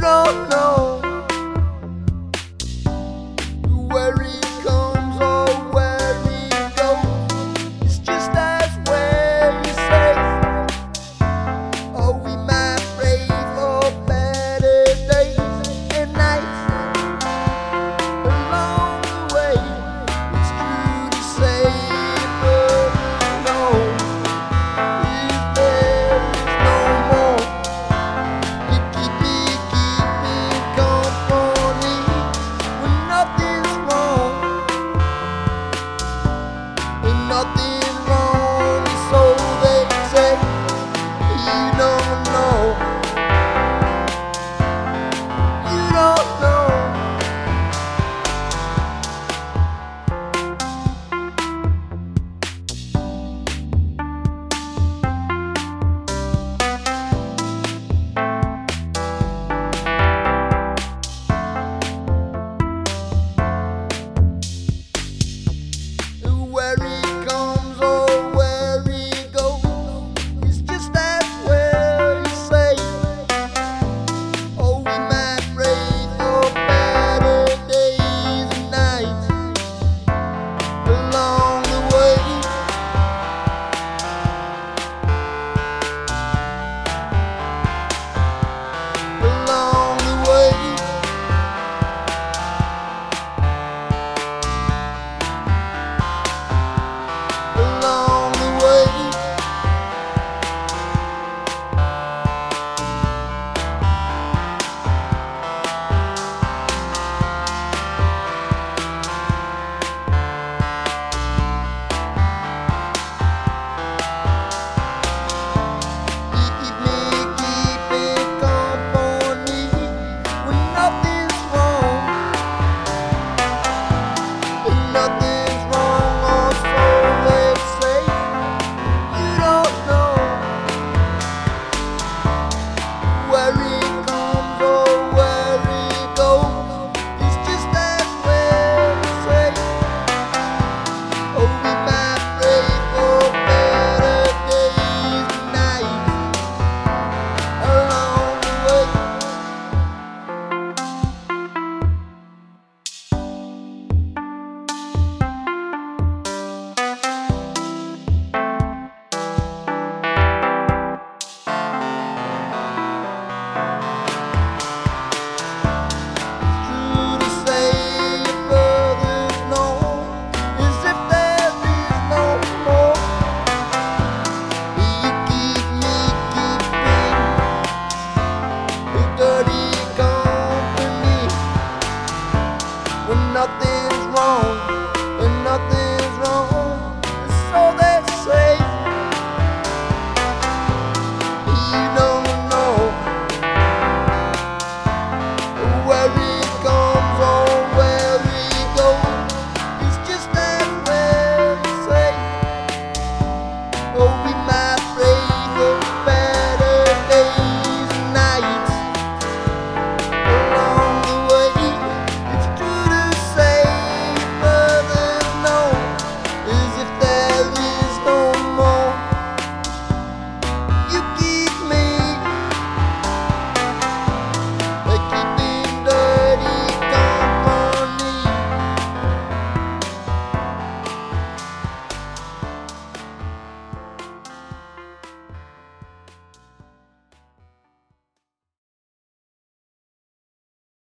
don't know.